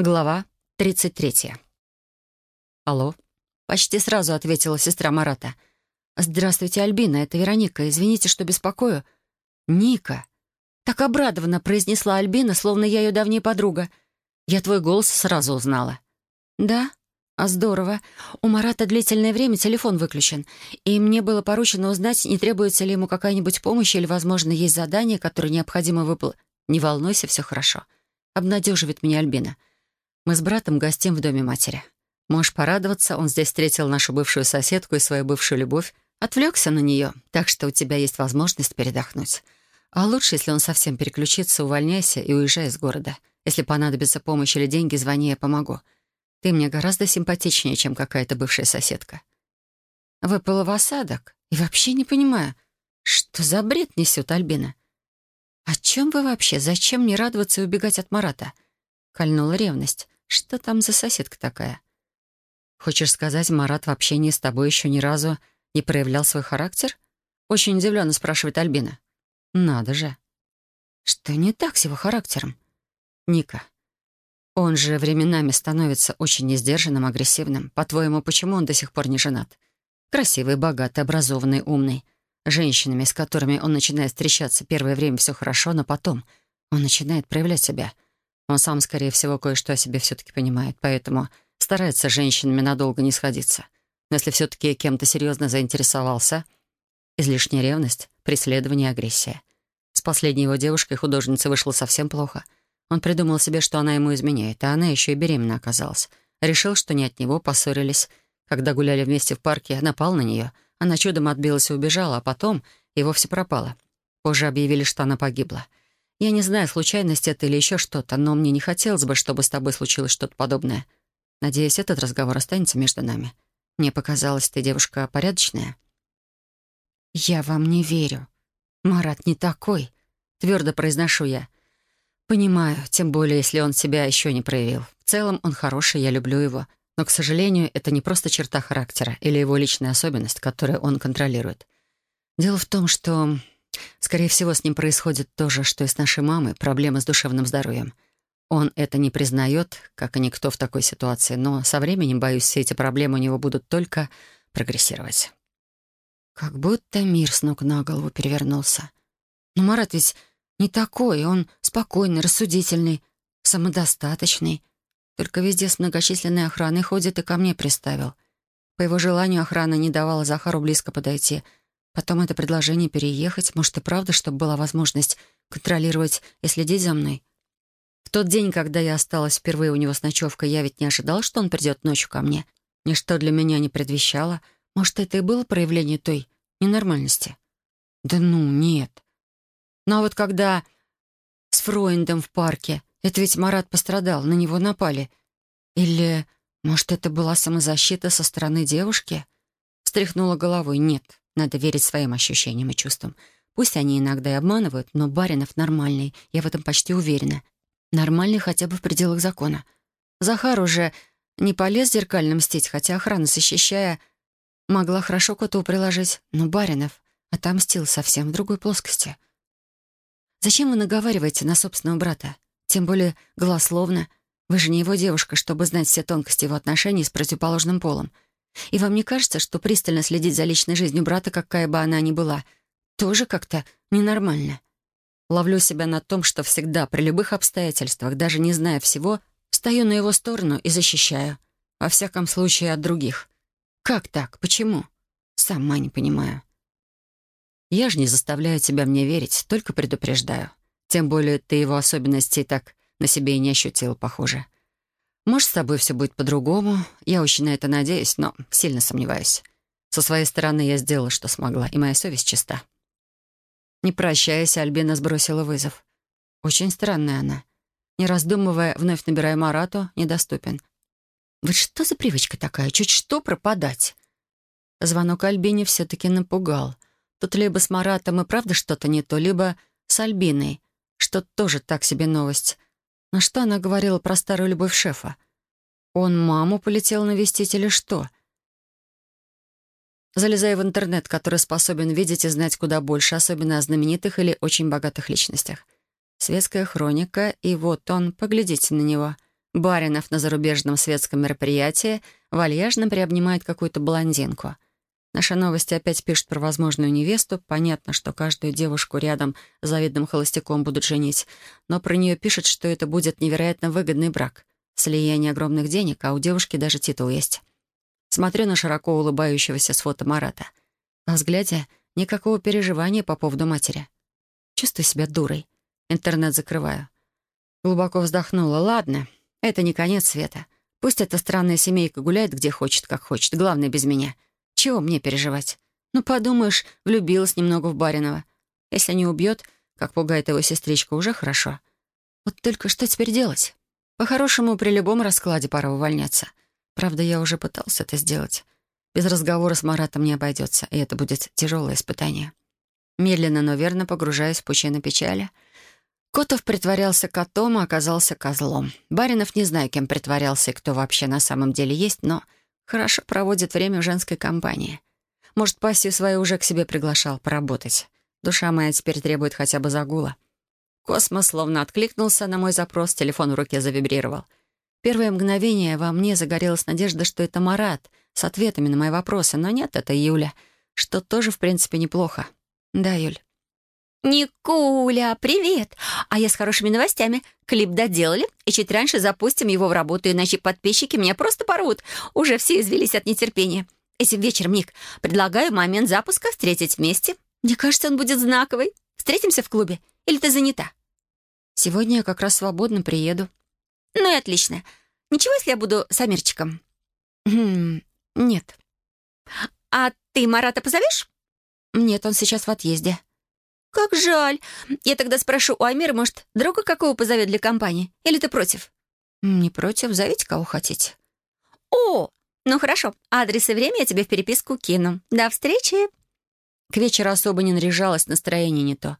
Глава 33. «Алло?» — почти сразу ответила сестра Марата. «Здравствуйте, Альбина, это Вероника. Извините, что беспокою». «Ника!» — так обрадованно произнесла Альбина, словно я ее давняя подруга. «Я твой голос сразу узнала». «Да? А здорово. У Марата длительное время телефон выключен, и мне было поручено узнать, не требуется ли ему какая-нибудь помощь или, возможно, есть задание, которое необходимо выполнить. Не волнуйся, все хорошо. Обнадеживает меня Альбина». Мы с братом гостим в доме матери. Можешь порадоваться, он здесь встретил нашу бывшую соседку и свою бывшую любовь, отвлекся на нее, так что у тебя есть возможность передохнуть. А лучше, если он совсем переключится, увольняйся и уезжай из города. Если понадобится помощь или деньги, звони, я помогу. Ты мне гораздо симпатичнее, чем какая-то бывшая соседка. Выпала в осадок и вообще не понимаю, что за бред несет Альбина. О чем вы вообще? Зачем мне радоваться и убегать от Марата? Кольнула ревность. Что там за соседка такая? Хочешь сказать, Марат в общении с тобой еще ни разу не проявлял свой характер? Очень удивленно спрашивает Альбина. Надо же. Что не так с его характером? Ника. Он же временами становится очень несдержанным, агрессивным. По-твоему, почему он до сих пор не женат? Красивый, богатый, образованный, умный. Женщинами, с которыми он начинает встречаться, первое время все хорошо, но потом он начинает проявлять себя — он сам, скорее всего, кое-что о себе все-таки понимает, поэтому старается с женщинами надолго не сходиться. Но если все-таки кем-то серьезно заинтересовался, излишняя ревность, преследование, агрессия. С последней его девушкой художницей вышло совсем плохо. Он придумал себе, что она ему изменяет, а она еще и беременна оказалась. Решил, что не от него, поссорились. Когда гуляли вместе в парке, напал на нее. Она чудом отбилась и убежала, а потом и вовсе пропала. Позже объявили, что она погибла — я не знаю, случайность это или еще что-то, но мне не хотелось бы, чтобы с тобой случилось что-то подобное. Надеюсь, этот разговор останется между нами. Мне показалось, ты девушка порядочная». «Я вам не верю. Марат не такой», — твердо произношу я. «Понимаю, тем более, если он себя еще не проявил. В целом он хороший, я люблю его. Но, к сожалению, это не просто черта характера или его личная особенность, которую он контролирует. Дело в том, что Скорее всего, с ним происходит то же, что и с нашей мамой, проблемы с душевным здоровьем. Он это не признает, как и никто в такой ситуации, но со временем, боюсь, все эти проблемы у него будут только прогрессировать. Как будто мир с ног на голову перевернулся. Но Марат ведь не такой, он спокойный, рассудительный, самодостаточный. Только везде с многочисленной охраной ходит и ко мне приставил. По его желанию охрана не давала Захару близко подойти — Потом это предложение переехать. Может, и правда, чтобы была возможность контролировать и следить за мной. В тот день, когда я осталась впервые у него с ночевкой, я ведь не ожидала, что он придет ночью ко мне. Ничто для меня не предвещало. Может, это и было проявление той ненормальности? Да ну, нет. Ну а вот когда с Фройндом в парке, это ведь Марат пострадал, на него напали. Или, может, это была самозащита со стороны девушки? Встряхнула головой. Нет, надо верить своим ощущениям и чувствам. Пусть они иногда и обманывают, но Баринов нормальный, я в этом почти уверена. Нормальный хотя бы в пределах закона. Захар уже не полез зеркально мстить, хотя охрана, защищая, могла хорошо коту приложить, но Баринов отомстил совсем в другой плоскости. Зачем вы наговариваете на собственного брата? Тем более голословно. Вы же не его девушка, чтобы знать все тонкости его отношений с противоположным полом — и вам не кажется, что пристально следить за личной жизнью брата, какая бы она ни была, тоже как-то ненормально? Ловлю себя на том, что всегда, при любых обстоятельствах, даже не зная всего, встаю на его сторону и защищаю. Во всяком случае, от других. Как так? Почему? Сама не понимаю. Я же не заставляю тебя мне верить, только предупреждаю. Тем более ты его особенностей так на себе и не ощутил, похоже. — может, с тобой все будет по-другому. Я очень на это надеюсь, но сильно сомневаюсь. Со своей стороны я сделала, что смогла, и моя совесть чиста. Не прощаясь, Альбина сбросила вызов. Очень странная она. Не раздумывая, вновь набирая Марату, недоступен. Вот что за привычка такая? Чуть что пропадать. Звонок Альбине все-таки напугал. Тут либо с Маратом и правда что-то не то, либо с Альбиной, что тоже так себе новость. Но что она говорила про старую любовь шефа? Он маму полетел навестить или что? Залезая в интернет, который способен видеть и знать куда больше, особенно о знаменитых или очень богатых личностях. Светская хроника, и вот он, поглядите на него. Баринов на зарубежном светском мероприятии вальяжно приобнимает какую-то блондинку. Наша новости опять пишут про возможную невесту. Понятно, что каждую девушку рядом с завидным холостяком будут женить. Но про нее пишут, что это будет невероятно выгодный брак. Слияние огромных денег, а у девушки даже титул есть. Смотрю на широко улыбающегося с фото Марата. Во взгляде никакого переживания по поводу матери. Чувствую себя дурой. Интернет закрываю. Глубоко вздохнула. Ладно, это не конец света. Пусть эта странная семейка гуляет где хочет, как хочет. Главное, без меня. Чего мне переживать? Ну, подумаешь, влюбилась немного в Баринова. Если не убьет, как пугает его сестричка, уже хорошо. Вот только что теперь делать? По-хорошему, при любом раскладе пора увольняться. Правда, я уже пытался это сделать. Без разговора с Маратом не обойдется, и это будет тяжелое испытание. Медленно, но верно погружаясь в пучину печали — Котов притворялся котом, а оказался козлом. Баринов не знаю, кем притворялся и кто вообще на самом деле есть, но хорошо проводит время в женской компании. Может, пассию свою уже к себе приглашал поработать. Душа моя теперь требует хотя бы загула. Космос словно откликнулся на мой запрос, телефон в руке завибрировал. Первое мгновение во мне загорелась надежда, что это Марат с ответами на мои вопросы, но нет, это Юля, что тоже, в принципе, неплохо. Да, Юль. «Никуля, привет! А я с хорошими новостями. Клип доделали, и чуть раньше запустим его в работу, иначе подписчики меня просто порвут. Уже все извелись от нетерпения. Этим вечером, Ник, предлагаю момент запуска встретить вместе. Мне кажется, он будет знаковый. Встретимся в клубе? Или ты занята?» «Сегодня я как раз свободно приеду». «Ну и отлично. Ничего, если я буду с Амирчиком?» «Хм, нет». «А ты Марата позовешь?» «Нет, он сейчас в отъезде». «Как жаль. Я тогда спрошу у Амира, может, друга какого позовет для компании? Или ты против?» «Не против. Зовите, кого хотите». «О, ну хорошо. Адрес и время я тебе в переписку кину. До встречи!» К вечеру особо не наряжалась, настроение не то.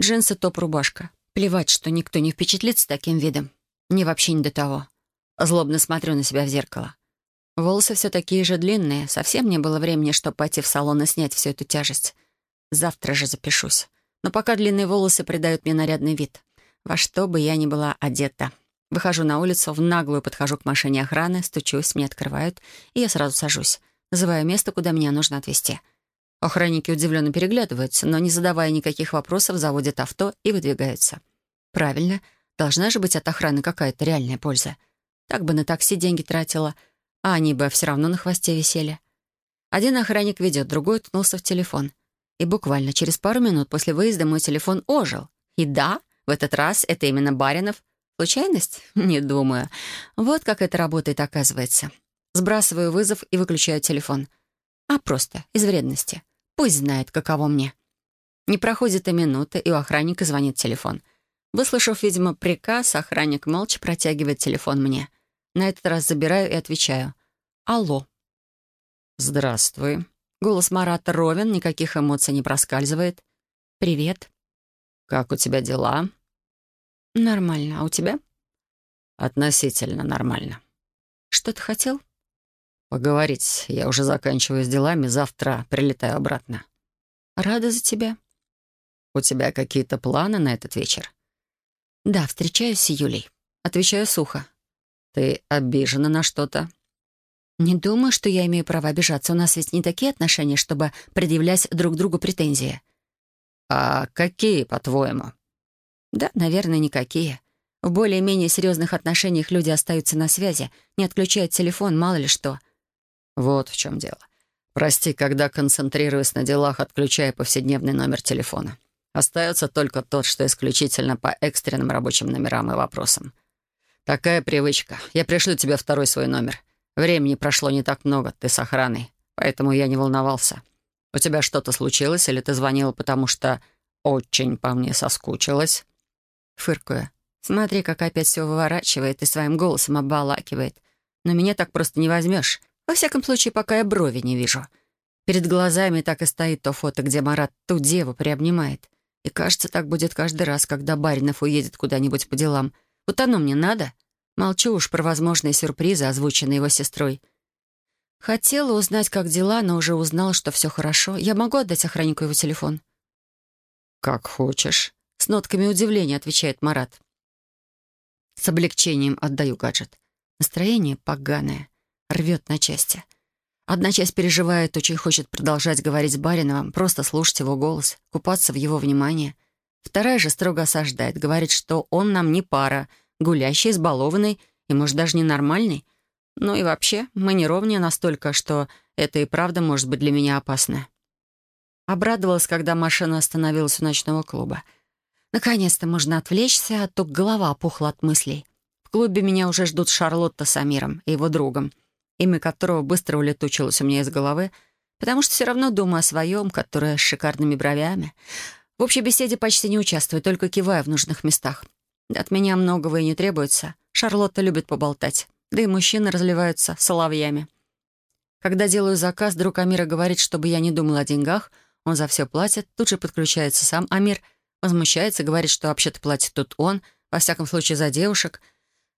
Джинсы, топ-рубашка. Плевать, что никто не впечатлится таким видом. Мне вообще не до того. Злобно смотрю на себя в зеркало. Волосы все такие же длинные. Совсем не было времени, чтобы пойти в салон и снять всю эту тяжесть. Завтра же запишусь. Но пока длинные волосы придают мне нарядный вид. Во что бы я ни была одета. Выхожу на улицу, в наглую подхожу к машине охраны, стучусь, мне открывают, и я сразу сажусь. Называю место, куда меня нужно отвезти. Охранники удивленно переглядываются, но, не задавая никаких вопросов, заводят авто и выдвигаются. Правильно, должна же быть от охраны какая-то реальная польза. Так бы на такси деньги тратила, а они бы все равно на хвосте висели. Один охранник ведет, другой ткнулся в телефон. И буквально через пару минут после выезда мой телефон ожил. И да, в этот раз это именно Баринов. Случайность? Не думаю. Вот как это работает, оказывается. Сбрасываю вызов и выключаю телефон. А просто, из вредности. Пусть знает, каково мне. Не проходит и минуты, и у охранника звонит телефон. Выслушав, видимо, приказ, охранник молча протягивает телефон мне. На этот раз забираю и отвечаю. «Алло». «Здравствуй», Голос Марата ровен, никаких эмоций не проскальзывает. «Привет». «Как у тебя дела?» «Нормально. А у тебя?» «Относительно нормально». «Что ты хотел?» «Поговорить. Я уже заканчиваю с делами. Завтра прилетаю обратно». «Рада за тебя». «У тебя какие-то планы на этот вечер?» «Да, встречаюсь с Юлей». Отвечаю сухо. «Ты обижена на что-то?» «Не думаю, что я имею право обижаться. У нас ведь не такие отношения, чтобы предъявлять друг другу претензии». «А какие, по-твоему?» «Да, наверное, никакие. В более-менее серьезных отношениях люди остаются на связи, не отключают телефон, мало ли что». «Вот в чем дело. Прости, когда концентрируюсь на делах, отключая повседневный номер телефона. Остается только тот, что исключительно по экстренным рабочим номерам и вопросам. Такая привычка. Я пришлю тебе второй свой номер. Времени прошло не так много, ты с охраной, поэтому я не волновался. У тебя что-то случилось, или ты звонила, потому что очень по мне соскучилась?» Фыркую. «Смотри, как опять все выворачивает и своим голосом обволакивает. Но меня так просто не возьмешь. Во всяком случае, пока я брови не вижу. Перед глазами так и стоит то фото, где Марат ту деву приобнимает. И кажется, так будет каждый раз, когда Баринов уедет куда-нибудь по делам. Вот оно мне надо?» Молчу уж про возможные сюрпризы, озвученные его сестрой. Хотела узнать, как дела, но уже узнала, что все хорошо. Я могу отдать охраннику его телефон? «Как хочешь», — с нотками удивления отвечает Марат. С облегчением отдаю гаджет. Настроение поганое. Рвет на части. Одна часть переживает, очень хочет продолжать говорить с Бариновым, просто слушать его голос, купаться в его внимании. Вторая же строго осаждает, говорит, что он нам не пара, гулящий, избалованный и, может, даже ненормальный. Ну и вообще, мы не ровнее настолько, что это и правда может быть для меня опасно. Обрадовалась, когда машина остановилась у ночного клуба. Наконец-то можно отвлечься, а то голова опухла от мыслей. В клубе меня уже ждут Шарлотта с Амиром и его другом — имя которого быстро улетучилось у меня из головы, потому что все равно думаю о своем, которое с шикарными бровями. В общей беседе почти не участвую, только киваю в нужных местах. От меня многого и не требуется. Шарлотта любит поболтать. Да и мужчины разливаются соловьями. Когда делаю заказ, друг Амира говорит, чтобы я не думал о деньгах. Он за все платит. Тут же подключается сам Амир. Возмущается, говорит, что вообще-то платит тут он, во всяком случае за девушек —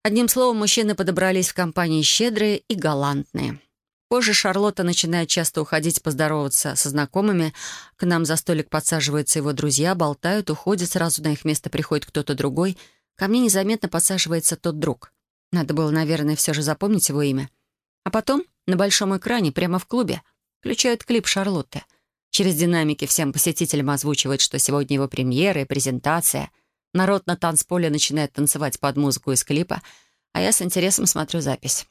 Одним словом, мужчины подобрались в компании щедрые и галантные. Позже Шарлотта начинает часто уходить поздороваться со знакомыми. К нам за столик подсаживаются его друзья, болтают, уходят, сразу на их место приходит кто-то другой. Ко мне незаметно подсаживается тот друг. Надо было, наверное, все же запомнить его имя. А потом на большом экране, прямо в клубе, включают клип Шарлотты. Через динамики всем посетителям озвучивают, что сегодня его премьера и презентация — Народ на танцполе начинает танцевать под музыку из клипа, а я с интересом смотрю запись.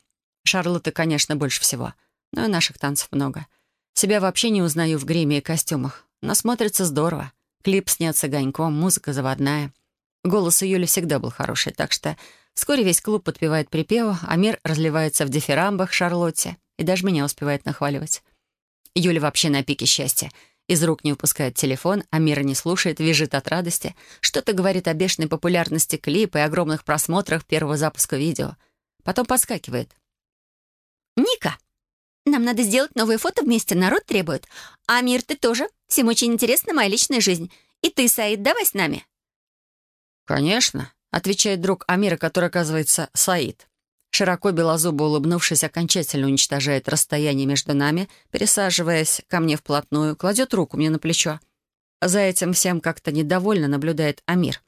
Шарлотты, конечно, больше всего, но и наших танцев много. Себя вообще не узнаю в гриме и костюмах, но смотрится здорово. Клип снят с огоньком, музыка заводная. Голос у Юли всегда был хороший, так что вскоре весь клуб подпевает припеву, а мир разливается в дифирамбах Шарлотте и даже меня успевает нахваливать. Юля вообще на пике счастья — из рук не выпускает телефон, а Мира не слушает, визжит от радости. Что-то говорит о бешеной популярности клипа и огромных просмотрах первого запуска видео. Потом подскакивает. «Ника, нам надо сделать новые фото вместе, народ требует. А Мир, ты тоже. Всем очень интересна моя личная жизнь. И ты, Саид, давай с нами». «Конечно», — отвечает друг Амира, который, оказывается, Саид. Широко белозубо улыбнувшись, окончательно уничтожает расстояние между нами, пересаживаясь ко мне вплотную, кладет руку мне на плечо. За этим всем как-то недовольно наблюдает Амир.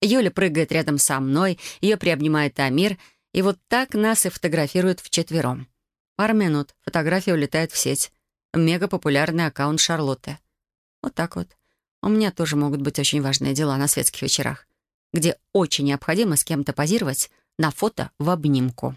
Юля прыгает рядом со мной, ее приобнимает Амир, и вот так нас и фотографируют вчетвером. Пару минут, фотография улетает в сеть. Мега популярный аккаунт Шарлотты. Вот так вот. У меня тоже могут быть очень важные дела на светских вечерах, где очень необходимо с кем-то позировать, на фото в обнимку.